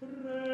Cymru!